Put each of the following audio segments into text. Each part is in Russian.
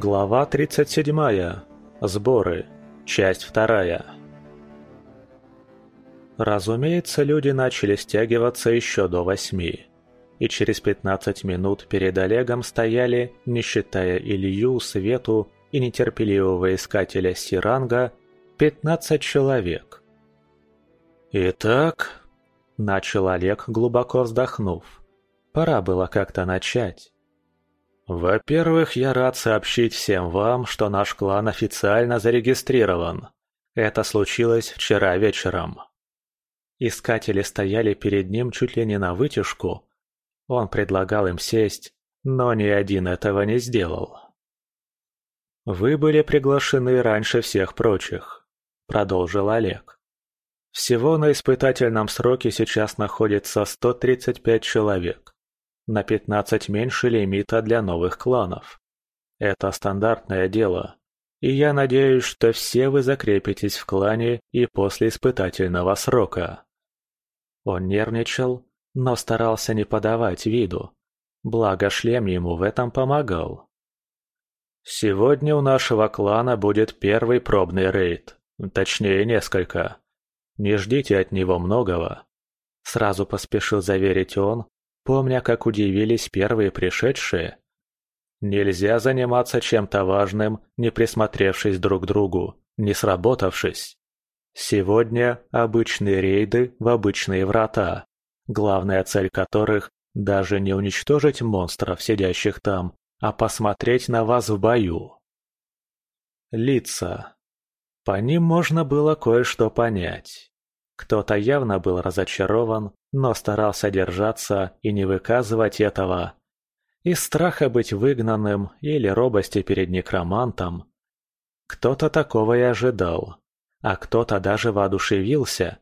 Глава 37. Сборы. Часть 2. Разумеется, люди начали стягиваться еще до восьми. И через 15 минут перед Олегом стояли, не считая Илью, Свету и нетерпеливого искателя Сиранга, 15 человек. «Итак», — начал Олег, глубоко вздохнув, — «пора было как-то начать». «Во-первых, я рад сообщить всем вам, что наш клан официально зарегистрирован. Это случилось вчера вечером». Искатели стояли перед ним чуть ли не на вытяжку. Он предлагал им сесть, но ни один этого не сделал. «Вы были приглашены раньше всех прочих», — продолжил Олег. «Всего на испытательном сроке сейчас находится 135 человек на 15 меньше лимита для новых кланов. Это стандартное дело, и я надеюсь, что все вы закрепитесь в клане и после испытательного срока. Он нервничал, но старался не подавать виду, благо шлем ему в этом помогал. Сегодня у нашего клана будет первый пробный рейд, точнее несколько. Не ждите от него многого. Сразу поспешил заверить он, помня, как удивились первые пришедшие. Нельзя заниматься чем-то важным, не присмотревшись друг к другу, не сработавшись. Сегодня обычные рейды в обычные врата, главная цель которых даже не уничтожить монстров, сидящих там, а посмотреть на вас в бою. Лица. По ним можно было кое-что понять. Кто-то явно был разочарован, но старался держаться и не выказывать этого. Из страха быть выгнанным или робости перед некромантом. Кто-то такого и ожидал, а кто-то даже воодушевился.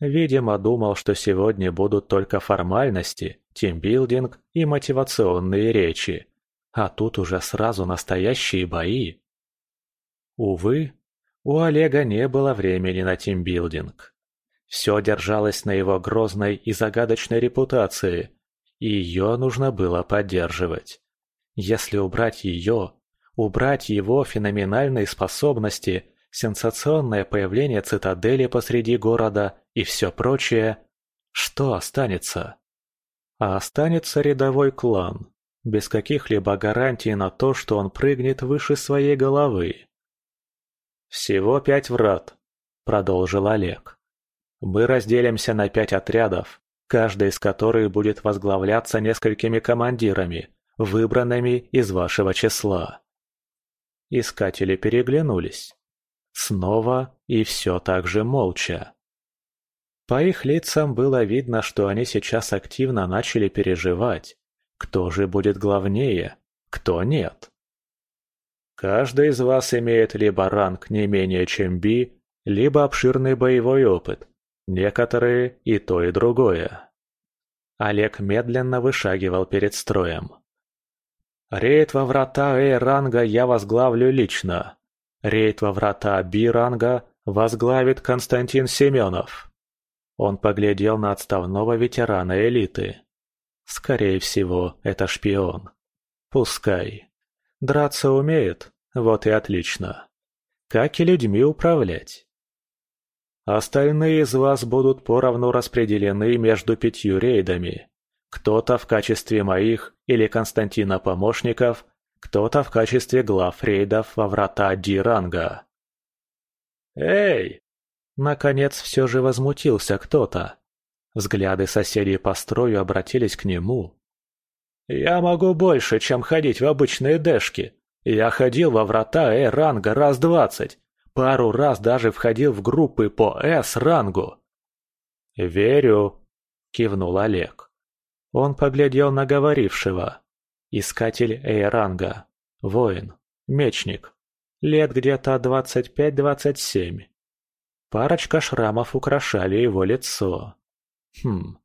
Видимо, думал, что сегодня будут только формальности, тимбилдинг и мотивационные речи. А тут уже сразу настоящие бои. Увы, у Олега не было времени на тимбилдинг. Все держалось на его грозной и загадочной репутации, и ее нужно было поддерживать. Если убрать ее, убрать его феноменальные способности, сенсационное появление цитадели посреди города и все прочее, что останется? А останется рядовой клан, без каких-либо гарантий на то, что он прыгнет выше своей головы. «Всего пять врат», — продолжил Олег. Мы разделимся на пять отрядов, каждый из которых будет возглавляться несколькими командирами, выбранными из вашего числа. Искатели переглянулись. Снова и все так же молча. По их лицам было видно, что они сейчас активно начали переживать, кто же будет главнее, кто нет. Каждый из вас имеет либо ранг не менее чем Би, либо обширный боевой опыт, Некоторые и то, и другое. Олег медленно вышагивал перед строем. Рейд во врата Э-ранга я возглавлю лично. Рейд во врата Би-ранга возглавит Константин Семенов. Он поглядел на отставного ветерана элиты. Скорее всего, это шпион. Пускай. Драться умеет, вот и отлично. Как и людьми управлять. Остальные из вас будут поровну распределены между пятью рейдами. Кто-то в качестве моих или Константина помощников, кто-то в качестве глав рейдов во врата Ди-ранга. «Эй!» Наконец все же возмутился кто-то. Взгляды соседей по строю обратились к нему. «Я могу больше, чем ходить в обычные дэшки. Я ходил во врата Э-ранга раз двадцать, Пару раз даже входил в группы по С-рангу. «Верю», — кивнул Олег. Он поглядел на говорившего. Искатель Э-ранга. Воин. Мечник. Лет где-то двадцать пять-двадцать семь. Парочка шрамов украшали его лицо. Хм,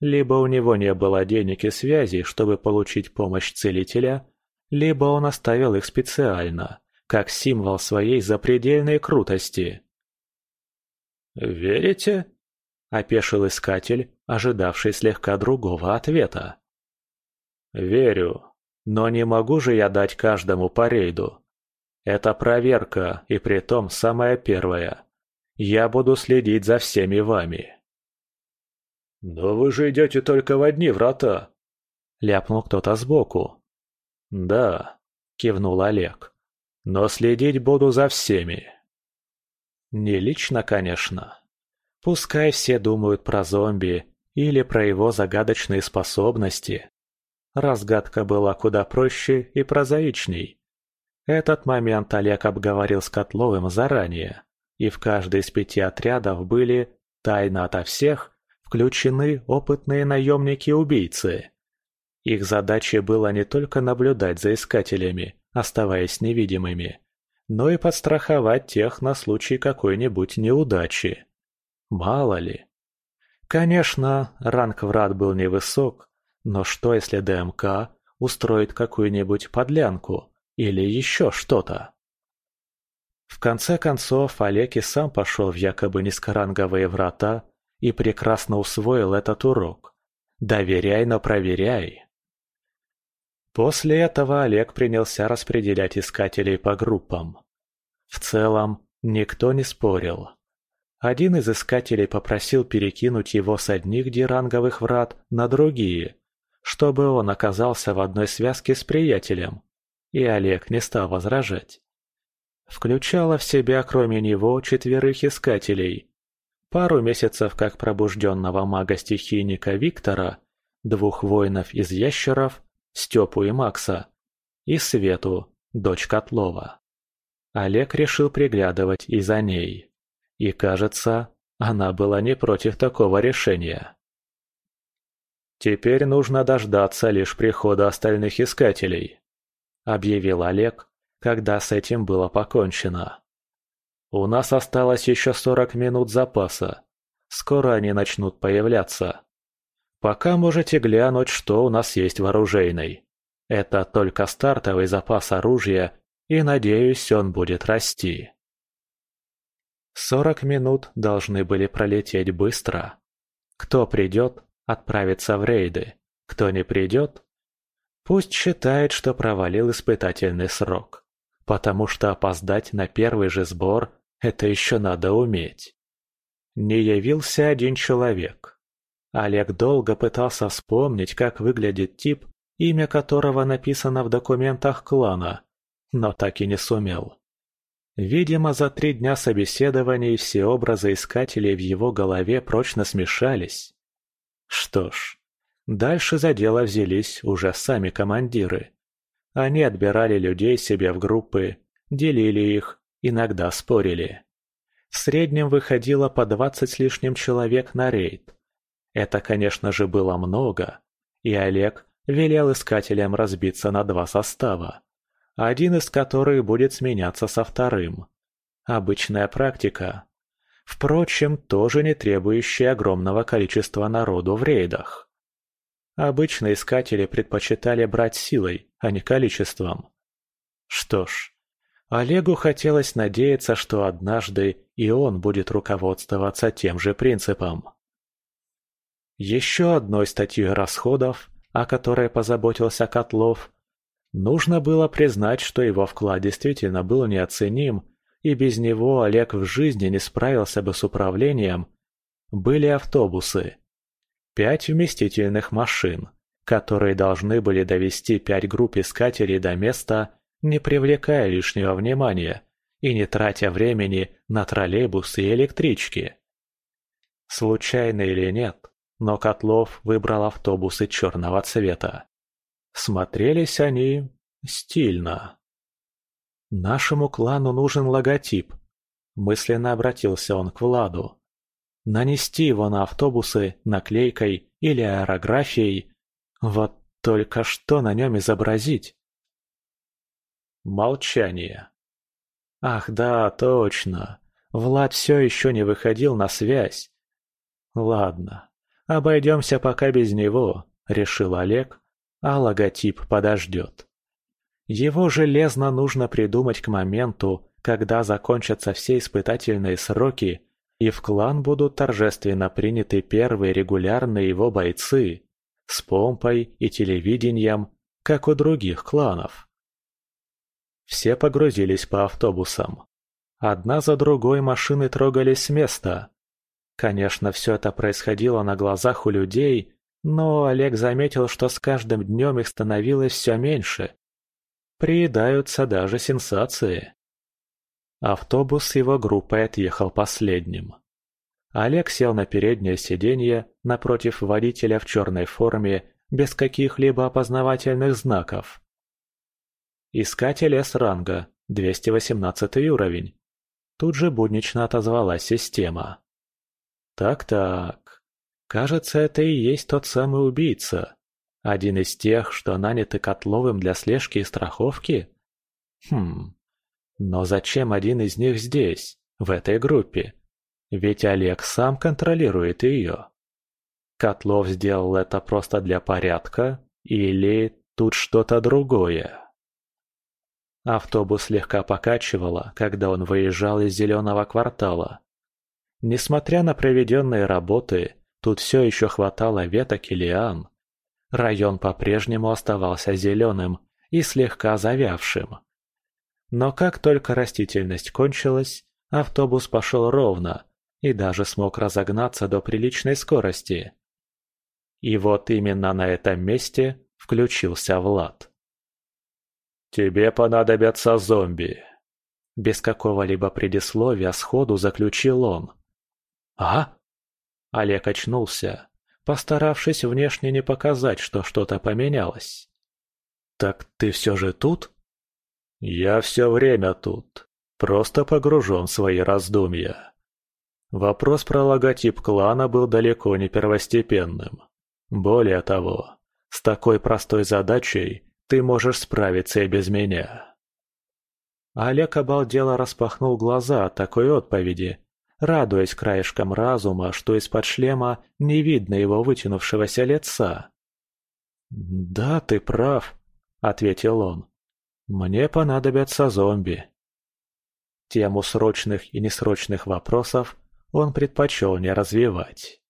либо у него не было денег и связей, чтобы получить помощь целителя, либо он оставил их специально как символ своей запредельной крутости. «Верите?» – опешил искатель, ожидавший слегка другого ответа. «Верю, но не могу же я дать каждому по рейду, Это проверка, и притом самая первая. Я буду следить за всеми вами». «Но вы же идете только в одни врата!» — ляпнул кто-то сбоку. «Да», — кивнул Олег. «Но следить буду за всеми». Не лично, конечно. Пускай все думают про зомби или про его загадочные способности. Разгадка была куда проще и прозаичней. Этот момент Олег обговорил с Котловым заранее, и в каждый из пяти отрядов были, тайно ото всех, включены опытные наемники-убийцы. Их задачей было не только наблюдать за искателями, оставаясь невидимыми, но и подстраховать тех на случай какой-нибудь неудачи. Мало ли. Конечно, ранг врат был невысок, но что если ДМК устроит какую-нибудь подлянку или еще что-то? В конце концов, Олег и сам пошел в якобы низкоранговые врата и прекрасно усвоил этот урок. Доверяй, но проверяй. После этого Олег принялся распределять искателей по группам. В целом, никто не спорил. Один из искателей попросил перекинуть его с одних диранговых врат на другие, чтобы он оказался в одной связке с приятелем, и Олег не стал возражать. Включала в себя, кроме него, четверых искателей. Пару месяцев как пробужденного мага-стихийника Виктора, двух воинов из ящеров, Степу и Макса, и Свету, дочь Котлова. Олег решил приглядывать и за ней. И, кажется, она была не против такого решения. «Теперь нужно дождаться лишь прихода остальных искателей», — объявил Олег, когда с этим было покончено. «У нас осталось еще сорок минут запаса. Скоро они начнут появляться. Пока можете глянуть, что у нас есть в оружейной. Это только стартовый запас оружия, и, надеюсь, он будет расти». Сорок минут должны были пролететь быстро. Кто придет, отправится в рейды. Кто не придет, пусть считает, что провалил испытательный срок. Потому что опоздать на первый же сбор – это еще надо уметь. Не явился один человек. Олег долго пытался вспомнить, как выглядит тип, имя которого написано в документах клана, но так и не сумел. Видимо, за три дня собеседований все образы искателей в его голове прочно смешались. Что ж, дальше за дело взялись уже сами командиры. Они отбирали людей себе в группы, делили их, иногда спорили. В среднем выходило по двадцать с лишним человек на рейд. Это, конечно же, было много, и Олег велел искателям разбиться на два состава один из которых будет сменяться со вторым. Обычная практика. Впрочем, тоже не требующая огромного количества народу в рейдах. Обычно искатели предпочитали брать силой, а не количеством. Что ж, Олегу хотелось надеяться, что однажды и он будет руководствоваться тем же принципом. Еще одной статьей расходов, о которой позаботился Котлов, Нужно было признать, что его вклад действительно был неоценим, и без него Олег в жизни не справился бы с управлением. Были автобусы. Пять вместительных машин, которые должны были довести пять групп искателей до места, не привлекая лишнего внимания и не тратя времени на троллейбусы и электрички. Случайно или нет, но Котлов выбрал автобусы черного цвета. Смотрелись они стильно. «Нашему клану нужен логотип», – мысленно обратился он к Владу. «Нанести его на автобусы наклейкой или аэрографией. Вот только что на нем изобразить?» Молчание. «Ах да, точно. Влад все еще не выходил на связь. Ладно, обойдемся пока без него», – решил Олег, а логотип подождет. Его железно нужно придумать к моменту, когда закончатся все испытательные сроки, и в клан будут торжественно приняты первые регулярные его бойцы с помпой и телевидением, как у других кланов. Все погрузились по автобусам. Одна за другой машины трогались с места. Конечно, все это происходило на глазах у людей, но Олег заметил, что с каждым днем их становилось все меньше. Приедаются даже сенсации. Автобус его группой отъехал последним. Олег сел на переднее сиденье напротив водителя в черной форме без каких-либо опознавательных знаков. Искатель С-ранга, 218 уровень. Тут же буднично отозвалась система. Так-так, кажется, это и есть тот самый убийца. Один из тех, что наняты Котловым для слежки и страховки? Хм, но зачем один из них здесь, в этой группе? Ведь Олег сам контролирует ее. Котлов сделал это просто для порядка или тут что-то другое? Автобус слегка покачивало, когда он выезжал из зеленого квартала. Несмотря на проведенные работы, тут все еще хватало веток и лиан. Район по-прежнему оставался зеленым и слегка завявшим. Но как только растительность кончилась, автобус пошел ровно и даже смог разогнаться до приличной скорости. И вот именно на этом месте включился Влад. «Тебе понадобятся зомби», — без какого-либо предисловия сходу заключил он. «А?» Олег очнулся, постаравшись внешне не показать, что что-то поменялось. «Так ты все же тут?» «Я все время тут, просто погружен в свои раздумья». Вопрос про логотип клана был далеко не первостепенным. Более того, с такой простой задачей ты можешь справиться и без меня. Олег обалдело распахнул глаза от такой отповеди, радуясь краешкам разума, что из-под шлема не видно его вытянувшегося лица. «Да, ты прав», — ответил он. Мне понадобятся зомби. Тему срочных и несрочных вопросов он предпочел не развивать.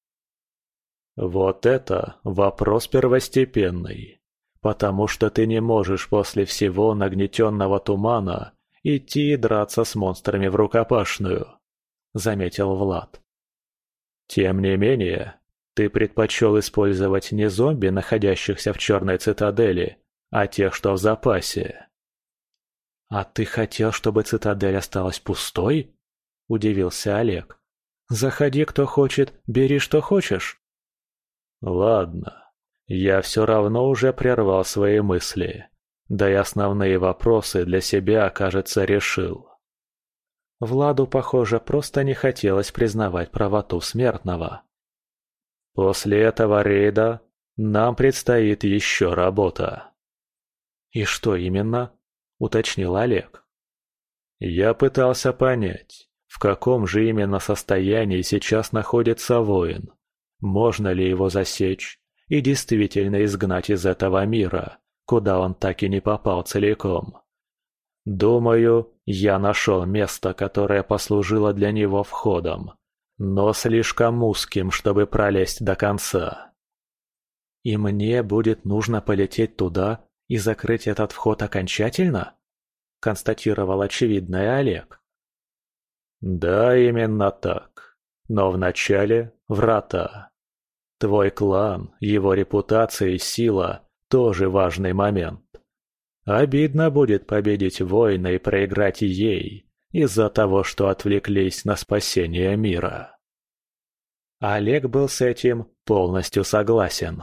Вот это вопрос первостепенный, потому что ты не можешь после всего нагнетенного тумана идти и драться с монстрами в рукопашную, заметил Влад. Тем не менее, ты предпочел использовать не зомби, находящихся в черной цитадели, а тех, что в запасе. «А ты хотел, чтобы цитадель осталась пустой?» – удивился Олег. «Заходи, кто хочет, бери, что хочешь». «Ладно, я все равно уже прервал свои мысли, да и основные вопросы для себя, кажется, решил». Владу, похоже, просто не хотелось признавать правоту смертного. «После этого рейда нам предстоит еще работа». «И что именно?» – уточнил Олег. Я пытался понять, в каком же именно состоянии сейчас находится воин. Можно ли его засечь и действительно изгнать из этого мира, куда он так и не попал целиком. Думаю, я нашел место, которое послужило для него входом, но слишком узким, чтобы пролезть до конца. И мне будет нужно полететь туда и закрыть этот вход окончательно?» – констатировал очевидное Олег. «Да, именно так. Но вначале врата. Твой клан, его репутация и сила – тоже важный момент. Обидно будет победить войны и проиграть ей из-за того, что отвлеклись на спасение мира». Олег был с этим полностью согласен.